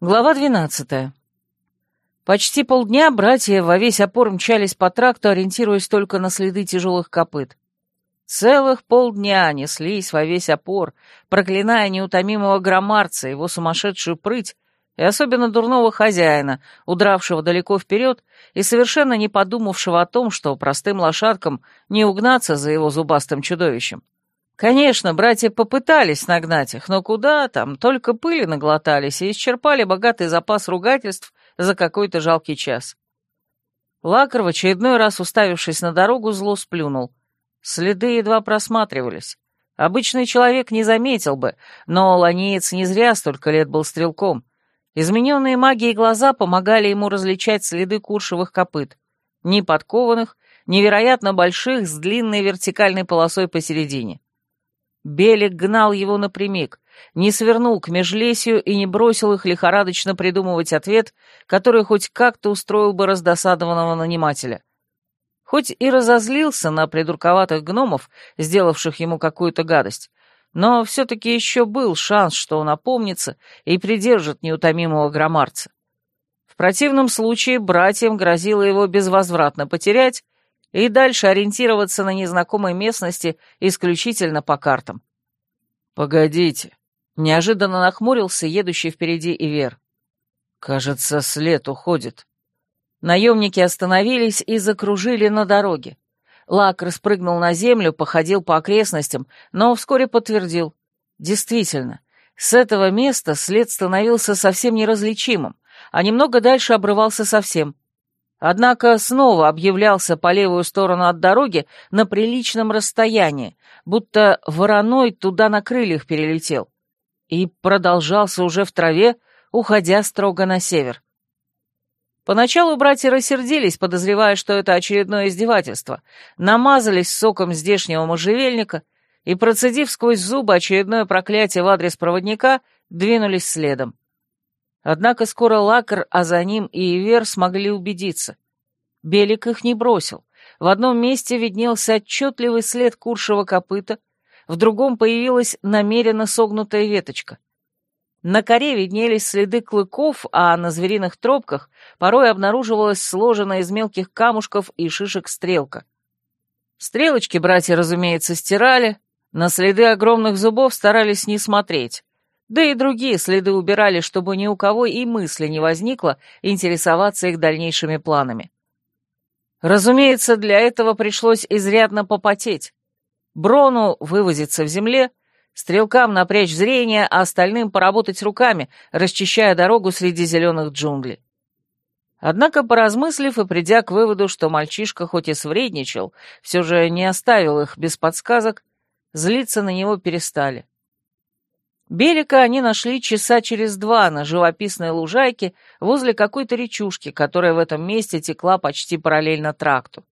Глава двенадцатая. Почти полдня братья во весь опор мчались по тракту, ориентируясь только на следы тяжелых копыт. Целых полдня неслись во весь опор, проклиная неутомимого громарца, его сумасшедшую прыть и особенно дурного хозяина, удравшего далеко вперед и совершенно не подумавшего о том, что простым лошадкам не угнаться за его зубастым чудовищем. Конечно, братья попытались нагнать их, но куда там, только пыли наглотались и исчерпали богатый запас ругательств за какой-то жалкий час. Лакар в очередной раз, уставившись на дорогу, зло сплюнул. Следы едва просматривались. Обычный человек не заметил бы, но ланеец не зря столько лет был стрелком. Измененные магией глаза помогали ему различать следы куршевых копыт. Ни подкованных, невероятно больших, с длинной вертикальной полосой посередине. Белик гнал его напрямик, не свернул к межлесью и не бросил их лихорадочно придумывать ответ, который хоть как-то устроил бы раздосадованного нанимателя. Хоть и разозлился на придурковатых гномов, сделавших ему какую-то гадость, но все-таки еще был шанс, что он опомнится и придержит неутомимого громарца. В противном случае братьям грозило его безвозвратно потерять, и дальше ориентироваться на незнакомой местности исключительно по картам. «Погодите», — неожиданно нахмурился едущий впереди Ивер. «Кажется, след уходит». Наемники остановились и закружили на дороге. Лак распрыгнул на землю, походил по окрестностям, но вскоре подтвердил. Действительно, с этого места след становился совсем неразличимым, а немного дальше обрывался совсем — Однако снова объявлялся по левую сторону от дороги на приличном расстоянии, будто вороной туда на крыльях перелетел. И продолжался уже в траве, уходя строго на север. Поначалу братья рассердились, подозревая, что это очередное издевательство, намазались соком здешнего можжевельника и, процедив сквозь зубы очередное проклятие в адрес проводника, двинулись следом. Однако скоро Лакар, а за ним и Ивер смогли убедиться. Белик их не бросил. В одном месте виднелся отчетливый след куршего копыта, в другом появилась намеренно согнутая веточка. На коре виднелись следы клыков, а на звериных тропках порой обнаруживалась сложенная из мелких камушков и шишек стрелка. Стрелочки братья, разумеется, стирали, на следы огромных зубов старались не смотреть. Да и другие следы убирали, чтобы ни у кого и мысли не возникло интересоваться их дальнейшими планами. Разумеется, для этого пришлось изрядно попотеть. Брону вывозиться в земле, стрелкам напрячь зрение, а остальным поработать руками, расчищая дорогу среди зеленых джунглей. Однако, поразмыслив и придя к выводу, что мальчишка хоть и свредничал, все же не оставил их без подсказок, злиться на него перестали. Белика они нашли часа через два на живописной лужайке возле какой-то речушки, которая в этом месте текла почти параллельно тракту.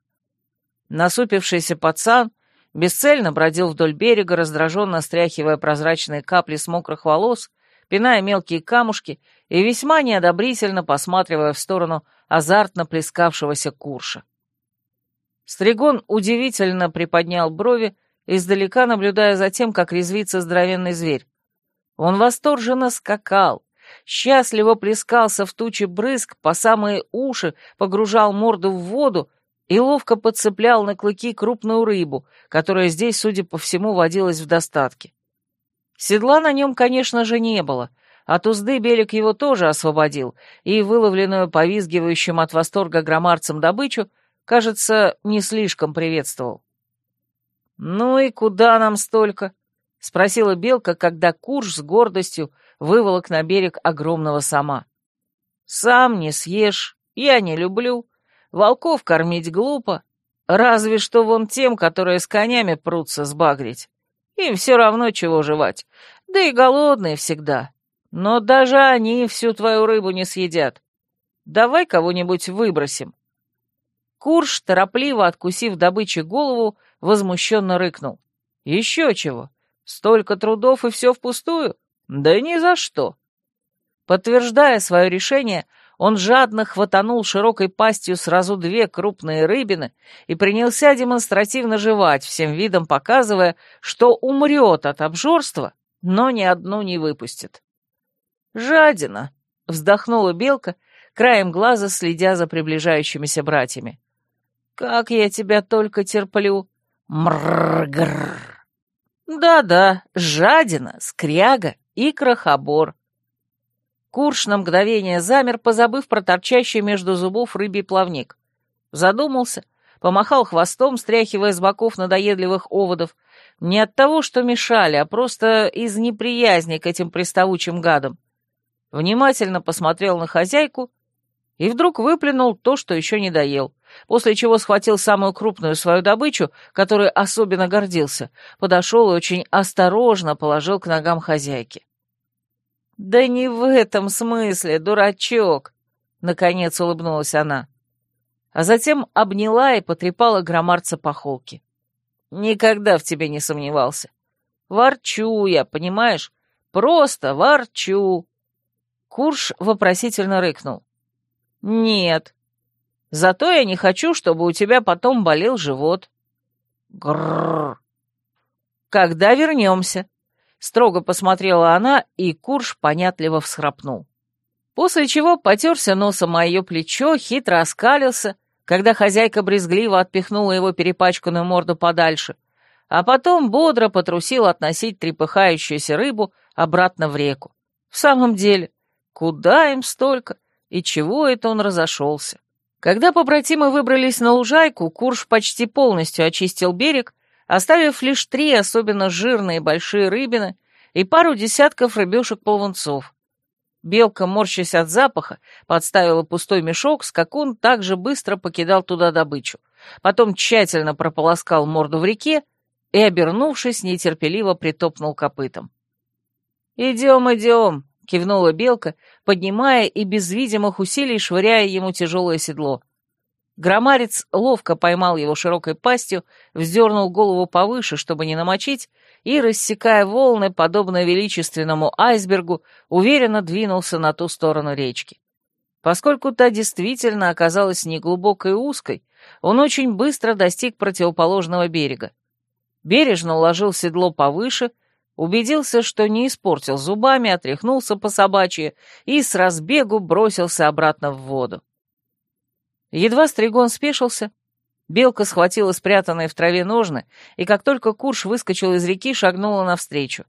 Насупившийся пацан бесцельно бродил вдоль берега, раздраженно стряхивая прозрачные капли с мокрых волос, пиная мелкие камушки и весьма неодобрительно посматривая в сторону азартно плескавшегося курша. Стригон удивительно приподнял брови, издалека наблюдая за тем, как резвится здоровенный зверь. Он восторженно скакал, счастливо плескался в туче брызг, по самые уши погружал морду в воду и ловко подцеплял на клыки крупную рыбу, которая здесь, судя по всему, водилась в достатке. Седла на нем, конечно же, не было, от узды Белик его тоже освободил, и выловленную повизгивающим от восторга громарцем добычу, кажется, не слишком приветствовал. «Ну и куда нам столько?» — спросила Белка, когда Курш с гордостью выволок на берег огромного сама. «Сам не съешь, я не люблю. Волков кормить глупо. Разве что вон тем, которые с конями прутся сбагрить. Им все равно чего жевать. Да и голодные всегда. Но даже они всю твою рыбу не съедят. Давай кого-нибудь выбросим». Курш, торопливо откусив добычи голову, возмущенно рыкнул. «Еще чего? Столько трудов и все впустую? Да ни за что. Подтверждая свое решение, он жадно хватанул широкой пастью сразу две крупные рыбины и принялся демонстративно жевать, всем видом показывая, что умрет от обжорства, но ни одну не выпустит. «Жадина», вздохнула белка, краем глаза следя за приближающимися братьями. «Как я тебя только терплю! Мрррр!» «Да-да, жадина, скряга и крохобор». Курш на мгновение замер, позабыв про торчащий между зубов рыбий плавник. Задумался, помахал хвостом, стряхивая с боков надоедливых оводов, не от того, что мешали, а просто из неприязни к этим приставучим гадам. Внимательно посмотрел на хозяйку и вдруг выплюнул то, что еще не доел, после чего схватил самую крупную свою добычу, которой особенно гордился, подошел и очень осторожно положил к ногам хозяйки. «Да не в этом смысле, дурачок!» — наконец улыбнулась она. А затем обняла и потрепала громарца по холке. Никогда в тебе не сомневался. Ворчу я, понимаешь? Просто ворчу. Курш вопросительно рыкнул. Нет. Зато я не хочу, чтобы у тебя потом болел живот. Грррр. Когда вернемся? Строго посмотрела она, и Курш понятливо всхрапнул. После чего потерся носом о ее плечо, хитро оскалился когда хозяйка брезгливо отпихнула его перепачканную морду подальше, а потом бодро потрусил относить трепыхающуюся рыбу обратно в реку. В самом деле, куда им столько, и чего это он разошелся? Когда побратимы выбрались на лужайку, Курш почти полностью очистил берег, оставив лишь три особенно жирные большие рыбины и пару десятков рыбешек-полвунцов. Белка, морщась от запаха, подставила пустой мешок, скакун также быстро покидал туда добычу. Потом тщательно прополоскал морду в реке и, обернувшись, нетерпеливо притопнул копытом. «Идем, идем!» — кивнула белка, поднимая и без видимых усилий швыряя ему тяжелое седло. Громарец ловко поймал его широкой пастью, вздернул голову повыше, чтобы не намочить, и, рассекая волны, подобно величественному айсбергу, уверенно двинулся на ту сторону речки. Поскольку та действительно оказалась неглубокой и узкой, он очень быстро достиг противоположного берега. Бережно уложил седло повыше, убедился, что не испортил зубами, отряхнулся по собачье и с разбегу бросился обратно в воду. Едва Стригон спешился, Белка схватила спрятанные в траве ножны, и как только Курш выскочил из реки, шагнула навстречу.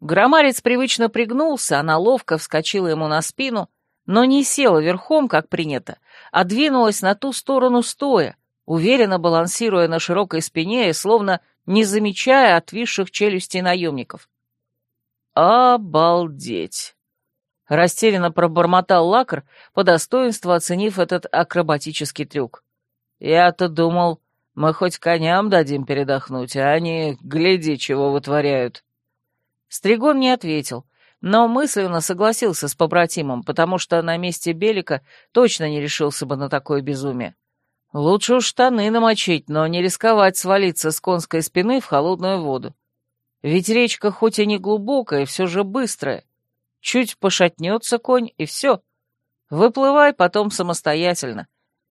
Громарец привычно пригнулся, она ловко вскочила ему на спину, но не села верхом, как принято, а двинулась на ту сторону стоя, уверенно балансируя на широкой спине и словно не замечая отвисших челюстей наемников. «Обалдеть!» — растерянно пробормотал Лакр, по достоинству оценив этот акробатический трюк. Я-то думал, мы хоть коням дадим передохнуть, а они, гляди, чего вытворяют. Стригон не ответил, но мысленно согласился с побратимом, потому что на месте Белика точно не решился бы на такое безумие. Лучше уж штаны намочить, но не рисковать свалиться с конской спины в холодную воду. Ведь речка хоть и не глубокая, все же быстрая. Чуть пошатнется конь, и все. Выплывай потом самостоятельно.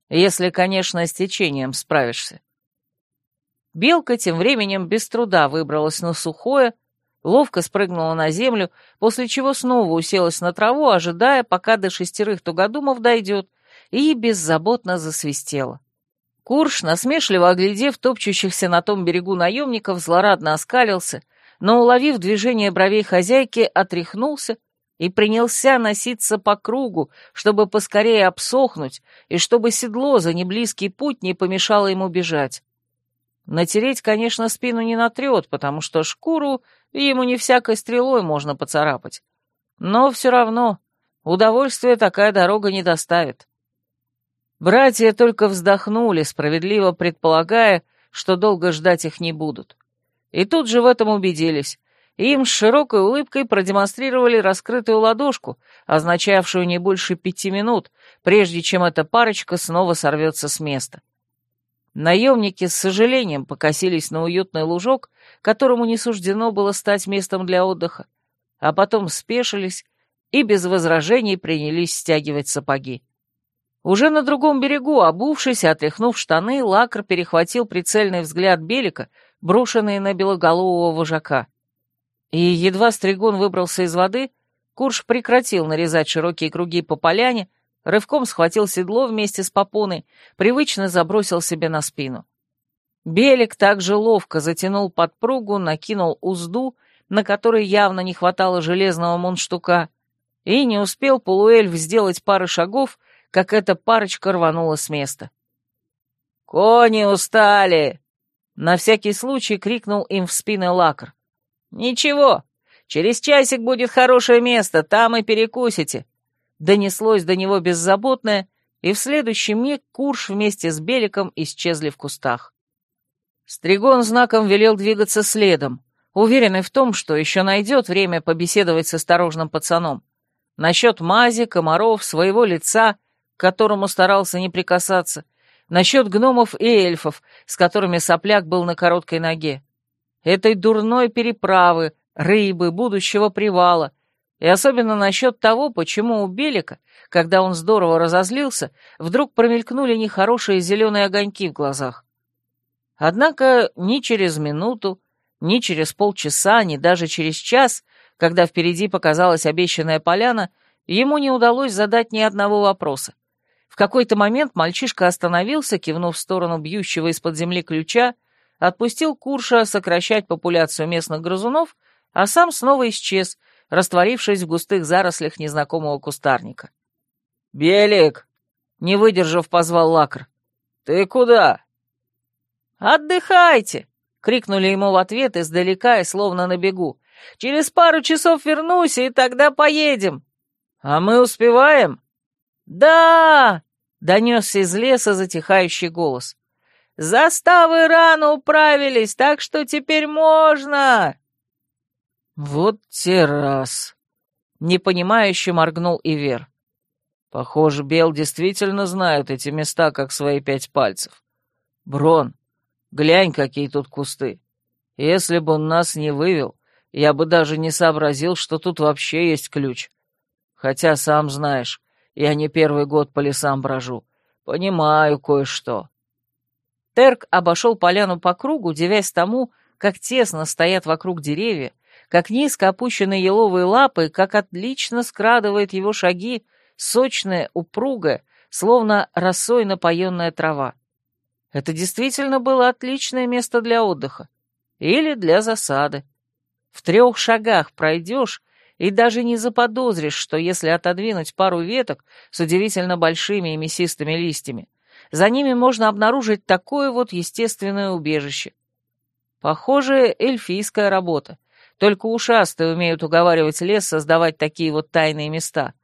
Если, конечно, с течением справишься. Белка тем временем без труда выбралась на сухое, ловко спрыгнула на землю, после чего снова уселась на траву, ожидая, пока до шестерых тугодумов дойдет, и беззаботно засвистела. Курш, насмешливо оглядев топчущихся на том берегу наемников, злорадно оскалился, но, уловив движение бровей хозяйки, отряхнулся и принялся носиться по кругу, чтобы поскорее обсохнуть и чтобы седло за неблизкий путь не помешало ему бежать. Натереть, конечно, спину не натрет, потому что шкуру ему не всякой стрелой можно поцарапать. Но все равно удовольствия такая дорога не доставит. Братья только вздохнули, справедливо предполагая, что долго ждать их не будут. И тут же в этом убедились, им с широкой улыбкой продемонстрировали раскрытую ладошку, означавшую не больше пяти минут, прежде чем эта парочка снова сорвется с места. Наемники с сожалением покосились на уютный лужок, которому не суждено было стать местом для отдыха, а потом спешились и без возражений принялись стягивать сапоги. Уже на другом берегу, обувшись и отряхнув штаны, Лакр перехватил прицельный взгляд Белика, брошенный на белоголового вожака. И едва Стригон выбрался из воды, Курш прекратил нарезать широкие круги по поляне, рывком схватил седло вместе с попоной, привычно забросил себе на спину. Белик также ловко затянул подпругу, накинул узду, на которой явно не хватало железного мундштука, и не успел полуэльф сделать пары шагов, как эта парочка рванула с места. «Кони устали!» — на всякий случай крикнул им в спины лакр. «Ничего, через часик будет хорошее место, там и перекусите!» Донеслось до него беззаботное, и в следующий миг Курш вместе с Беликом исчезли в кустах. Стригон знаком велел двигаться следом, уверенный в том, что еще найдет время побеседовать с осторожным пацаном. Насчет мази, комаров, своего лица, которому старался не прикасаться, насчет гномов и эльфов, с которыми сопляк был на короткой ноге, этой дурной переправы, рыбы, будущего привала, и особенно насчет того, почему у Белика, когда он здорово разозлился, вдруг промелькнули нехорошие зеленые огоньки в глазах. Однако ни через минуту, ни через полчаса, ни даже через час, когда впереди показалась обещанная поляна, ему не удалось задать ни одного вопроса. В какой-то момент мальчишка остановился, кивнув в сторону бьющего из-под земли ключа, отпустил Курша сокращать популяцию местных грызунов, а сам снова исчез, растворившись в густых зарослях незнакомого кустарника. «Белик!» — не выдержав, позвал Лакр. «Ты куда?» «Отдыхайте!» — крикнули ему в ответ издалека и словно на бегу. «Через пару часов вернусь, и тогда поедем!» «А мы успеваем?» «Да!» — донесся из леса затихающий голос. «Заставы рано управились, так что теперь можно!» «Вот те раз!» — непонимающе моргнул Ивер. «Похоже, Бел действительно знают эти места, как свои пять пальцев. Брон, глянь, какие тут кусты. Если бы он нас не вывел, я бы даже не сообразил, что тут вообще есть ключ. Хотя, сам знаешь, я не первый год по лесам брожу. Понимаю кое-что». Терк обошел поляну по кругу, девясь тому, как тесно стоят вокруг деревья, как низко опущены еловые лапы, как отлично скрадывает его шаги сочная, упругая, словно росой напоенная трава. Это действительно было отличное место для отдыха. Или для засады. В трех шагах пройдешь, и даже не заподозришь, что если отодвинуть пару веток с удивительно большими и мясистыми листьями, за ними можно обнаружить такое вот естественное убежище. Похоже, эльфийская работа. Только ушастые умеют уговаривать лес создавать такие вот тайные места.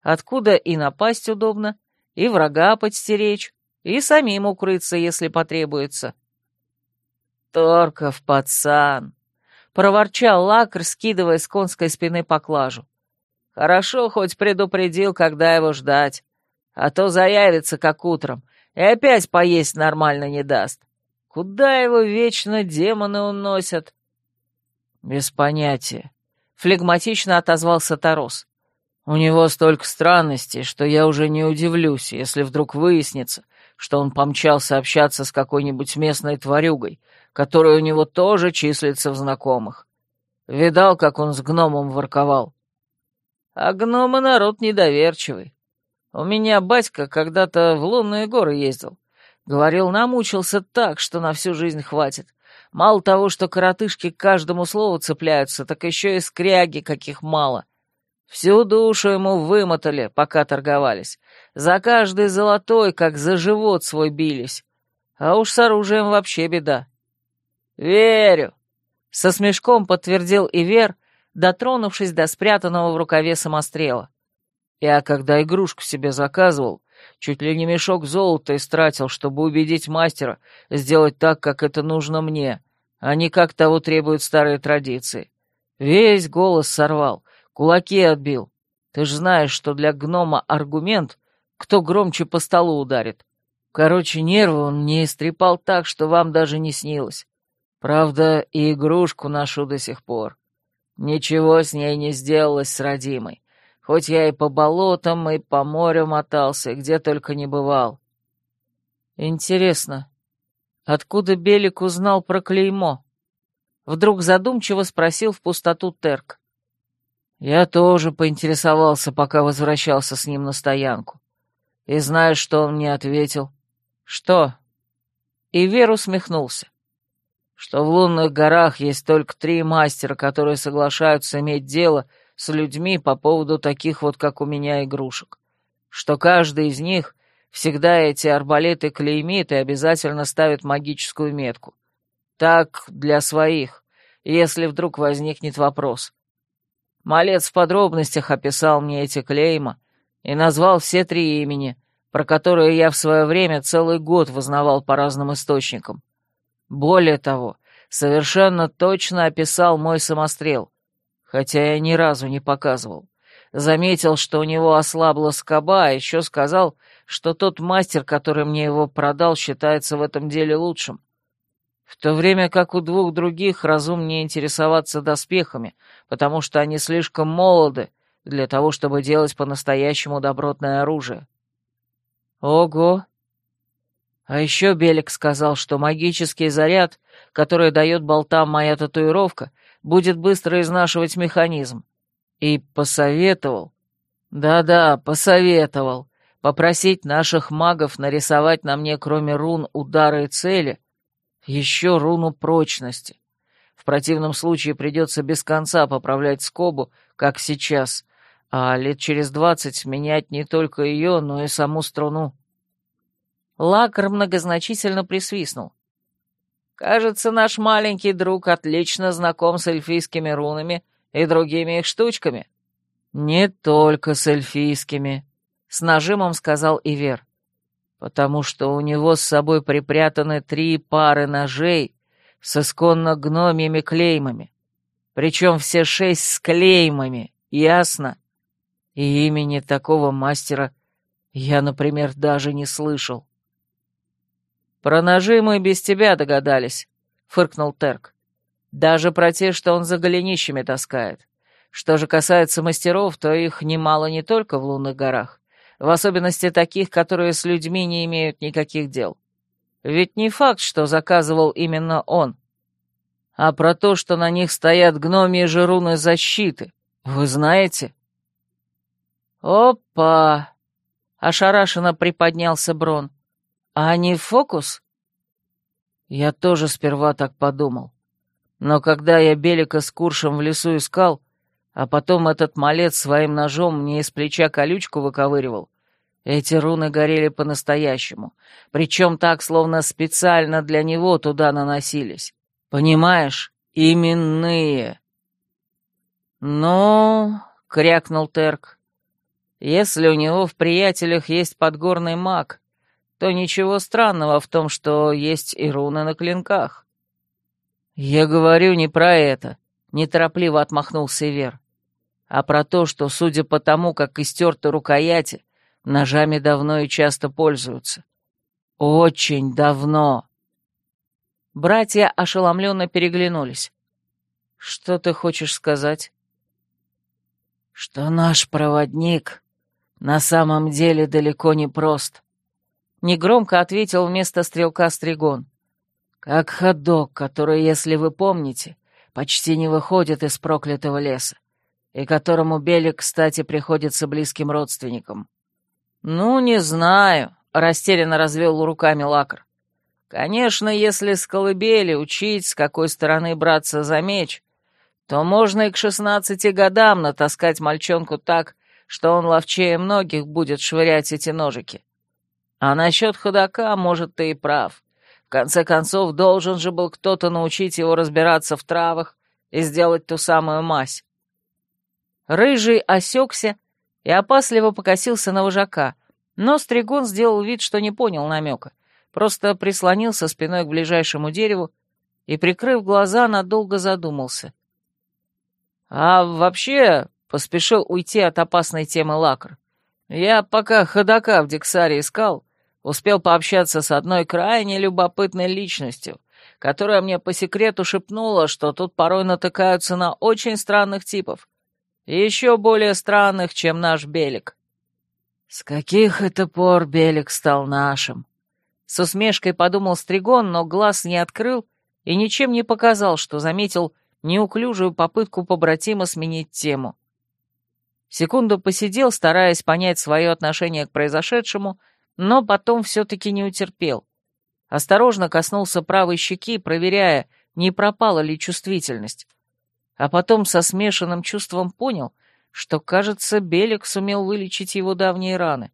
Откуда и напасть удобно, и врага подстеречь, и самим укрыться, если потребуется. «Торков пацан!» Проворчал Лакр, скидывая с конской спины поклажу. Хорошо, хоть предупредил, когда его ждать, а то заявится, как утром, и опять поесть нормально не даст. Куда его вечно демоны уносят? Без понятия. Флегматично отозвался Тарос. У него столько странностей, что я уже не удивлюсь, если вдруг выяснится, что он помчался общаться с какой-нибудь местной тварюгой, которая у него тоже числится в знакомых. Видал, как он с гномом ворковал. А гномы народ недоверчивый. У меня батька когда-то в лунные горы ездил. Говорил, намучился так, что на всю жизнь хватит. Мало того, что коротышки к каждому слову цепляются, так еще и скряги, каких мало. Всю душу ему вымотали, пока торговались. За каждый золотой, как за живот свой бились. А уж с оружием вообще беда. «Верю!» — со смешком подтвердил Ивер, дотронувшись до спрятанного в рукаве самострела. «Я, когда игрушку себе заказывал, чуть ли не мешок золота истратил, чтобы убедить мастера сделать так, как это нужно мне, а не как того требуют старые традиции. Весь голос сорвал, кулаки отбил. Ты ж знаешь, что для гнома аргумент, кто громче по столу ударит. Короче, нервы он мне истрепал так, что вам даже не снилось. Правда, и игрушку ношу до сих пор. Ничего с ней не сделалось с родимой. Хоть я и по болотам, и по морю мотался, где только не бывал. Интересно, откуда Белик узнал про клеймо? Вдруг задумчиво спросил в пустоту Терк. Я тоже поинтересовался, пока возвращался с ним на стоянку. И знаешь, что он мне ответил? Что? И Вер усмехнулся. Что в лунных горах есть только три мастера, которые соглашаются иметь дело с людьми по поводу таких вот, как у меня, игрушек. Что каждый из них всегда эти арбалеты клеймит и обязательно ставит магическую метку. Так, для своих, если вдруг возникнет вопрос. Малец в подробностях описал мне эти клейма и назвал все три имени, про которые я в свое время целый год вознавал по разным источникам. Более того, совершенно точно описал мой самострел, хотя я ни разу не показывал. Заметил, что у него ослабла скоба, а еще сказал, что тот мастер, который мне его продал, считается в этом деле лучшим. В то время как у двух других разумнее интересоваться доспехами, потому что они слишком молоды для того, чтобы делать по-настоящему добротное оружие. Ого! А еще Белик сказал, что магический заряд, который дает болтам моя татуировка, будет быстро изнашивать механизм. И посоветовал, да-да, посоветовал, попросить наших магов нарисовать на мне, кроме рун удары и цели, еще руну прочности. В противном случае придется без конца поправлять скобу, как сейчас, а лет через двадцать менять не только ее, но и саму струну. Лакар многозначительно присвистнул. «Кажется, наш маленький друг отлично знаком с эльфийскими рунами и другими их штучками». «Не только с эльфийскими», — с нажимом сказал Ивер потому что у него с собой припрятаны три пары ножей с исконно гномьими клеймами, причем все шесть с клеймами, ясно? И имени такого мастера я, например, даже не слышал. «Про ножи мы без тебя догадались», — фыркнул Терк. «Даже про те, что он за голенищами таскает. Что же касается мастеров, то их немало не только в лунных горах в особенности таких, которые с людьми не имеют никаких дел. Ведь не факт, что заказывал именно он. А про то, что на них стоят гномии же руны защиты, вы знаете? Опа! Ошарашенно приподнялся Брон. А не фокус? Я тоже сперва так подумал. Но когда я Белика с Куршем в лесу искал, а потом этот малец своим ножом мне из плеча колючку выковыривал. Эти руны горели по-настоящему, причем так, словно специально для него туда наносились. Понимаешь, именные. «Ну...» — крякнул Терк. «Если у него в приятелях есть подгорный маг, то ничего странного в том, что есть и руны на клинках». «Я говорю не про это», — неторопливо отмахнулся Вер а про то, что, судя по тому, как истерты рукояти, ножами давно и часто пользуются. Очень давно. Братья ошеломленно переглянулись. «Что ты хочешь сказать?» «Что наш проводник на самом деле далеко не прост», — негромко ответил вместо стрелка Стригон. «Как ходок, который, если вы помните, почти не выходит из проклятого леса и которому Белик, кстати, приходится близким родственником. «Ну, не знаю», — растерянно развел руками Лакр. «Конечно, если с колыбели учить, с какой стороны браться за меч, то можно и к шестнадцати годам натаскать мальчонку так, что он ловчее многих будет швырять эти ножики. А насчет ходока, может, ты и прав. В конце концов, должен же был кто-то научить его разбираться в травах и сделать ту самую мазь. Рыжий осекся и опасливо покосился на вожака, но Стригон сделал вид, что не понял намека, просто прислонился спиной к ближайшему дереву и, прикрыв глаза, надолго задумался. «А вообще...» — поспешил уйти от опасной темы Лакр. «Я пока ходока в Диксаре искал, успел пообщаться с одной крайне любопытной личностью, которая мне по секрету шепнула, что тут порой натыкаются на очень странных типов еще более странных, чем наш Белик. С каких это пор Белик стал нашим? С усмешкой подумал Стригон, но глаз не открыл и ничем не показал, что заметил неуклюжую попытку побратима сменить тему. Секунду посидел, стараясь понять свое отношение к произошедшему, но потом все-таки не утерпел. Осторожно коснулся правой щеки, проверяя, не пропала ли чувствительность. А потом со смешанным чувством понял, что, кажется, Белик сумел вылечить его давние раны.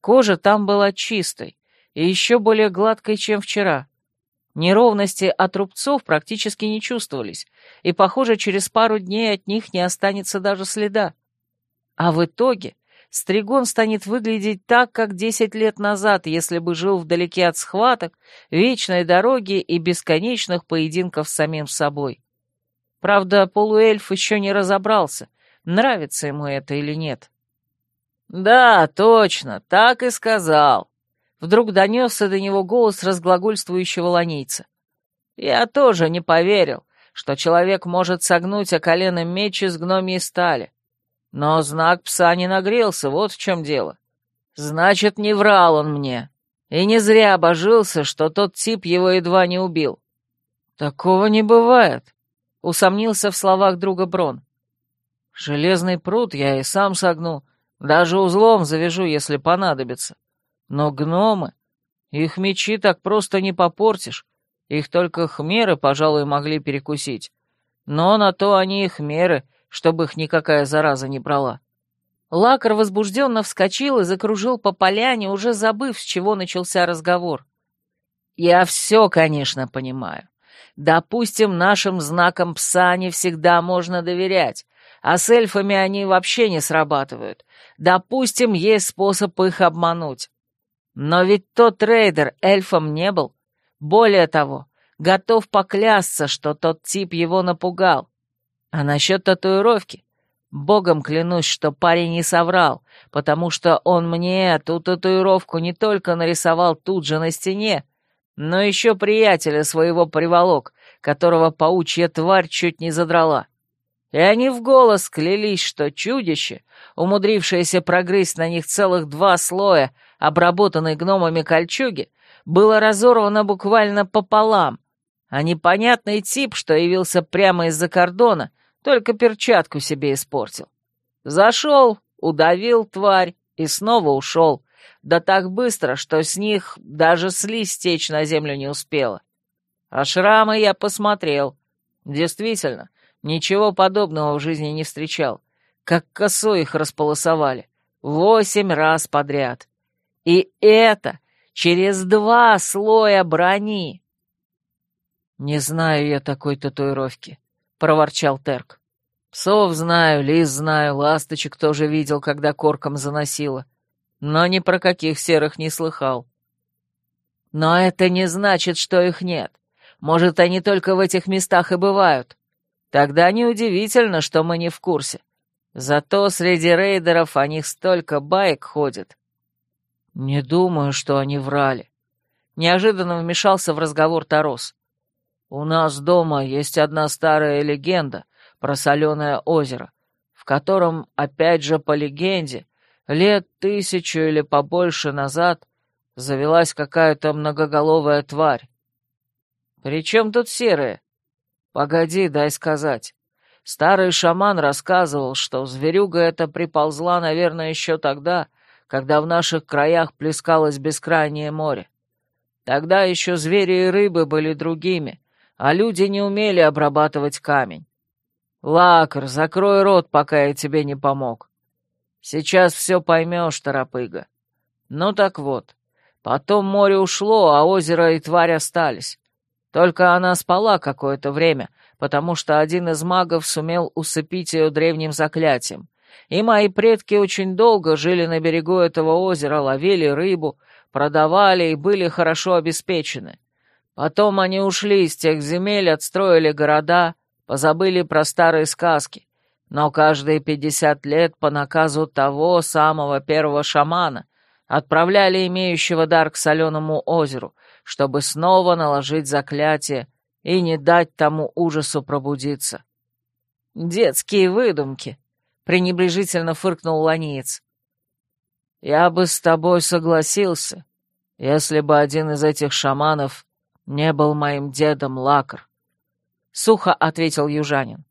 Кожа там была чистой и еще более гладкой, чем вчера. Неровности от рубцов практически не чувствовались, и, похоже, через пару дней от них не останется даже следа. А в итоге Стригон станет выглядеть так, как десять лет назад, если бы жил вдалеке от схваток, вечной дороги и бесконечных поединков с самим собой. Правда, полуэльф еще не разобрался, нравится ему это или нет. «Да, точно, так и сказал», Вдруг донесся до него голос разглагольствующего ланейца. «Я тоже не поверил, что человек может согнуть о коленном меч из гномьей стали. Но знак пса не нагрелся, вот в чем дело. Значит, не врал он мне. И не зря обожился, что тот тип его едва не убил. Такого не бывает, — усомнился в словах друга Брон. Железный пруд я и сам согну, даже узлом завяжу, если понадобится. Но гномы... Их мечи так просто не попортишь. Их только хмеры, пожалуй, могли перекусить. Но на то они и хмеры, чтобы их никакая зараза не брала. Лакар возбужденно вскочил и закружил по поляне, уже забыв, с чего начался разговор. «Я все, конечно, понимаю. Допустим, нашим знакам пса не всегда можно доверять, а с эльфами они вообще не срабатывают. Допустим, есть способ их обмануть. Но ведь тот рейдер эльфом не был. Более того, готов поклясться, что тот тип его напугал. А насчет татуировки? Богом клянусь, что парень не соврал, потому что он мне эту татуировку не только нарисовал тут же на стене, но еще приятеля своего приволок, которого паучья тварь чуть не задрала. И они в голос клялись, что чудище, умудрившееся прогрызть на них целых два слоя, обработанной гномами кольчуги, было разорвано буквально пополам, а непонятный тип, что явился прямо из-за кордона, только перчатку себе испортил. Зашел, удавил тварь и снова ушел, да так быстро, что с них даже слизь стечь на землю не успела. А шрамы я посмотрел. Действительно, ничего подобного в жизни не встречал. Как косой их располосовали. Восемь раз подряд. И это через два слоя брони. «Не знаю я такой татуировки», — проворчал Терк. «Псов знаю, лис знаю, ласточек тоже видел, когда корком заносило. Но ни про каких серых не слыхал». «Но это не значит, что их нет. Может, они только в этих местах и бывают. Тогда неудивительно, что мы не в курсе. Зато среди рейдеров о них столько байк ходит. «Не думаю, что они врали». Неожиданно вмешался в разговор Тарос. «У нас дома есть одна старая легенда про соленое озеро, в котором, опять же по легенде, лет тысячу или побольше назад завелась какая-то многоголовая тварь. «При чем тут серые?» «Погоди, дай сказать. Старый шаман рассказывал, что зверюга эта приползла, наверное, еще тогда, когда в наших краях плескалось бескрайнее море. Тогда еще звери и рыбы были другими, а люди не умели обрабатывать камень. Лакр, закрой рот, пока я тебе не помог. Сейчас все поймешь, торопыга. Ну так вот, потом море ушло, а озеро и тварь остались. Только она спала какое-то время, потому что один из магов сумел усыпить ее древним заклятием, и мои предки очень долго жили на берегу этого озера, ловили рыбу, продавали и были хорошо обеспечены. Потом они ушли из тех земель, отстроили города, позабыли про старые сказки. Но каждые пятьдесят лет по наказу того самого первого шамана отправляли имеющего дар к соленому озеру, чтобы снова наложить заклятие и не дать тому ужасу пробудиться. Детские выдумки, пренебрежительно фыркнул ланеец. «Я бы с тобой согласился, если бы один из этих шаманов не был моим дедом Лакр», — сухо ответил южанин.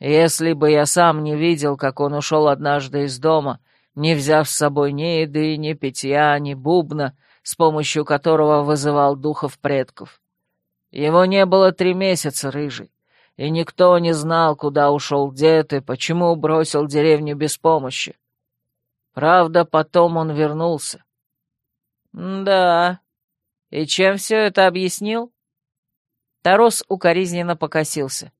Если бы я сам не видел, как он ушел однажды из дома, не взяв с собой ни еды, ни питья, ни бубна, с помощью которого вызывал духов предков. Его не было три месяца, рыжий, и никто не знал, куда ушел дед и почему бросил деревню без помощи. Правда, потом он вернулся. «Да. И чем все это объяснил?» Тарос укоризненно покосился.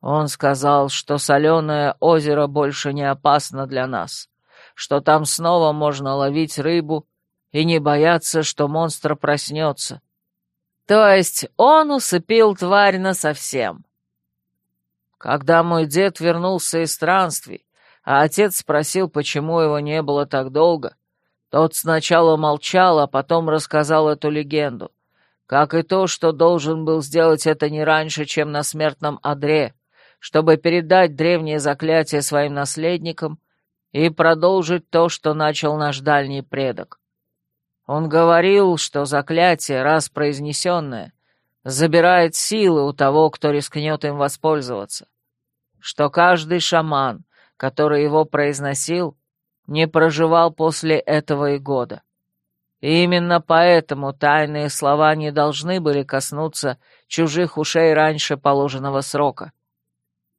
Он сказал, что соленое озеро больше не опасно для нас, что там снова можно ловить рыбу и не бояться, что монстр проснется. То есть он усыпил тварь насовсем. Когда мой дед вернулся из странствий, а отец спросил, почему его не было так долго, тот сначала молчал, а потом рассказал эту легенду, как и то, что должен был сделать это не раньше, чем на смертном одре, чтобы передать древнее заклятие своим наследникам и продолжить то, что начал наш дальний предок. Он говорил, что заклятие, раз произнесенное, забирает силы у того, кто рискнет им воспользоваться. Что каждый шаман, который его произносил, не проживал после этого и года. Именно поэтому тайные слова не должны были коснуться чужих ушей раньше положенного срока.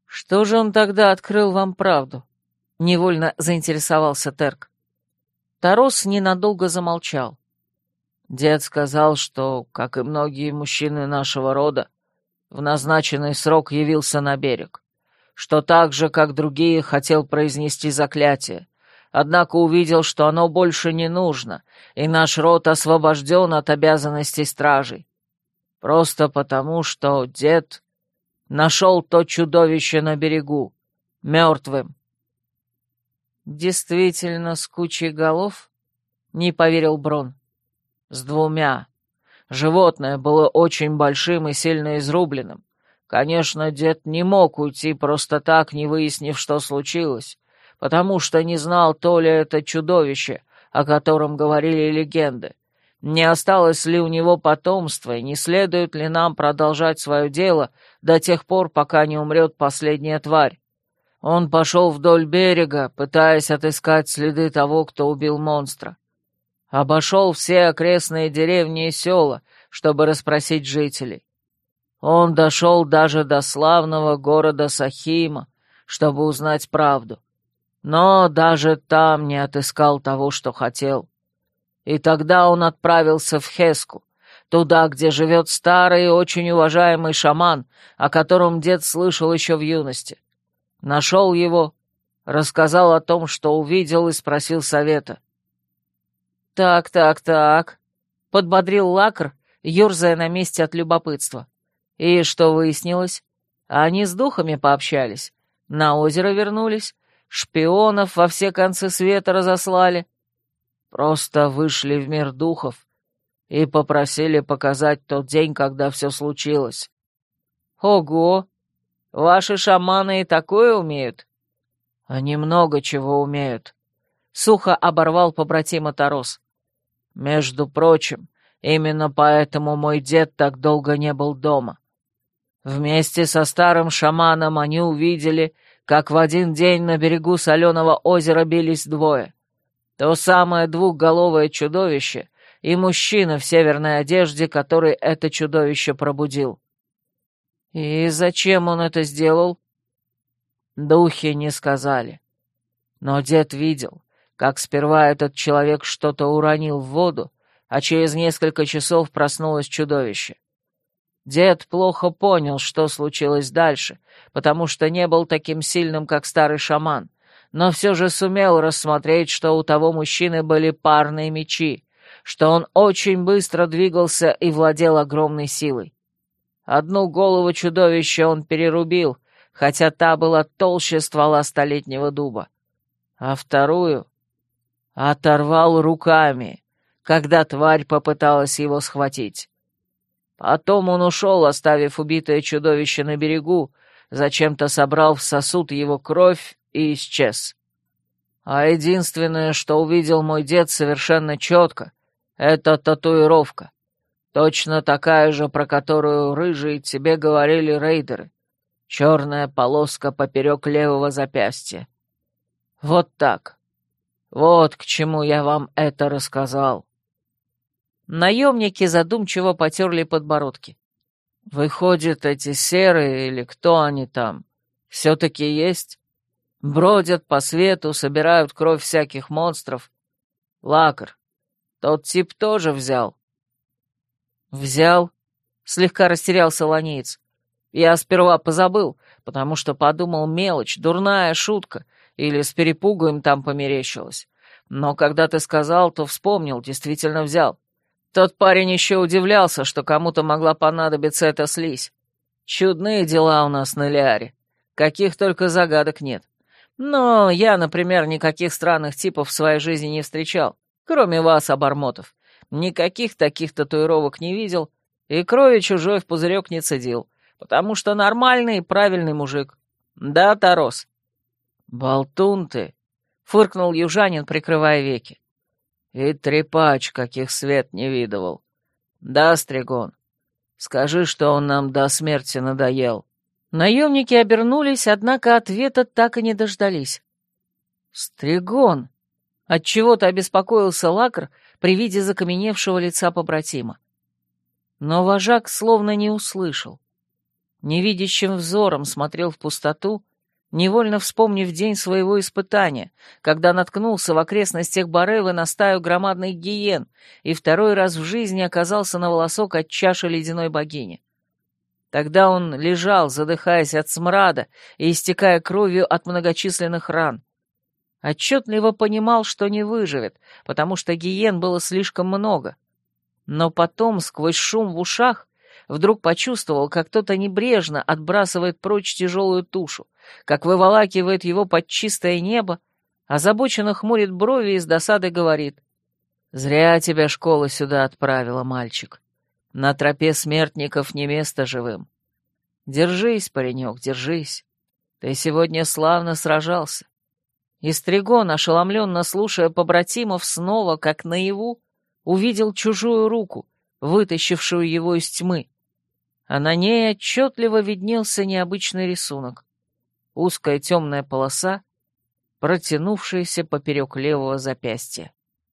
«Что же он тогда открыл вам правду?» — невольно заинтересовался Терк. Тарос ненадолго замолчал. Дед сказал, что, как и многие мужчины нашего рода, в назначенный срок явился на берег, что так же, как другие, хотел произнести заклятие, однако увидел, что оно больше не нужно, и наш род освобожден от обязанностей стражей. Просто потому, что дед нашел то чудовище на берегу, мертвым. «Действительно, с кучей голов?» — не поверил Брон с двумя. Животное было очень большим и сильно изрубленным. Конечно, дед не мог уйти просто так, не выяснив, что случилось, потому что не знал, то ли это чудовище, о котором говорили легенды, не осталось ли у него потомства, и не следует ли нам продолжать свое дело до тех пор, пока не умрет последняя тварь. Он пошел вдоль берега, пытаясь отыскать следы того, кто убил монстра. Обошел все окрестные деревни и села, чтобы расспросить жителей. Он дошел даже до славного города Сахима, чтобы узнать правду. Но даже там не отыскал того, что хотел. И тогда он отправился в Хеску, туда, где живет старый и очень уважаемый шаман, о котором дед слышал еще в юности. Нашел его, рассказал о том, что увидел, и спросил совета — «Так, так, так», — подбодрил Лакр, ерзая на месте от любопытства. «И что выяснилось? Они с духами пообщались, на озеро вернулись, шпионов во все концы света разослали. Просто вышли в мир духов и попросили показать тот день, когда все случилось. Ого! Ваши шаманы и такое умеют? Они много чего умеют. Сухо оборвал побратима Тарос. Между прочим, именно поэтому мой дед так долго не был дома. Вместе со старым шаманом они увидели, как в один день на берегу соленого озера бились двое. То самое двухголовое чудовище и мужчина в северной одежде, который это чудовище пробудил. И зачем он это сделал? Духи не сказали. Но дед видел, как сперва этот человек что-то уронил в воду, а через несколько часов проснулось чудовище. Дед плохо понял, что случилось дальше, потому что не был таким сильным, как старый шаман, но все же сумел рассмотреть, что у того мужчины были парные мечи, что он очень быстро двигался и владел огромной силой. Одну голову чудовища он перерубил, хотя та была толще ствола столетнего дуба, а вторую Оторвал руками, когда тварь попыталась его схватить. Потом он ушел, оставив убитое чудовище на берегу, зачем-то собрал в сосуд его кровь и исчез. А единственное, что увидел мой дед совершенно четко, это татуировка. Точно такая же, про которую рыжие тебе говорили рейдеры. Черная полоска поперек левого запястья. Вот так. Вот к чему я вам это рассказал. Наемники задумчиво потерли подбородки. Выходит, эти серые или кто они там, все-таки есть? Бродят по свету, собирают кровь всяких монстров. Лакар, тот тип тоже взял. Взял? Слегка растерялся ланеец. Я сперва позабыл, потому что подумал мелочь, дурная шутка, или с перепугу им там померещилось. Но когда ты сказал, то вспомнил, действительно взял. Тот парень еще удивлялся, что кому-то могла понадобиться эта слизь. Чудные дела у нас на Лиаре. Каких только загадок нет. Но я, например, никаких странных типов в своей жизни не встречал, кроме вас, обормотов. Никаких таких татуировок не видел, и крови чужой в пузырек не цедил, потому что нормальный и правильный мужик. Да, Тарос? Болтун ты, фыркнул южанин, прикрывая веки. И трепач, каких свет не видывал. Да, Стригон, скажи, что он нам до смерти надоел. Наемники обернулись, однако ответа так и не дождались. «Стригон!» Отчего-то обеспокоился Лакр при виде закаменевшего лица побратима. Но вожак словно не услышал. Невидящим взором смотрел в пустоту, невольно вспомнив день своего испытания, когда наткнулся в окрестностях Баревы на стаю громадных гиен и второй раз в жизни оказался на волосок от чаши ледяной богини. Тогда он лежал, задыхаясь от смрада и истекая кровью от многочисленных ран. Отчетливо понимал, что не выживет, потому что гиен было слишком много. Но потом, сквозь шум в ушах, вдруг почувствовал, как кто-то небрежно отбрасывает прочь тяжелую тушу, как выволакивает его под чистое небо, озабоченно хмурит брови и с досады говорит. «Зря тебя школа сюда отправила, мальчик. На тропе смертников не место живым. Держись, паренек, держись. Ты сегодня славно сражался». И Стригон, ошеломленно слушая побратимов, снова, как наяву, увидел чужую руку, вытащившую его из тьмы, а на ней отчетливо виднелся необычный рисунок. Узкая темная полоса, протянувшаяся поперек левого запястья.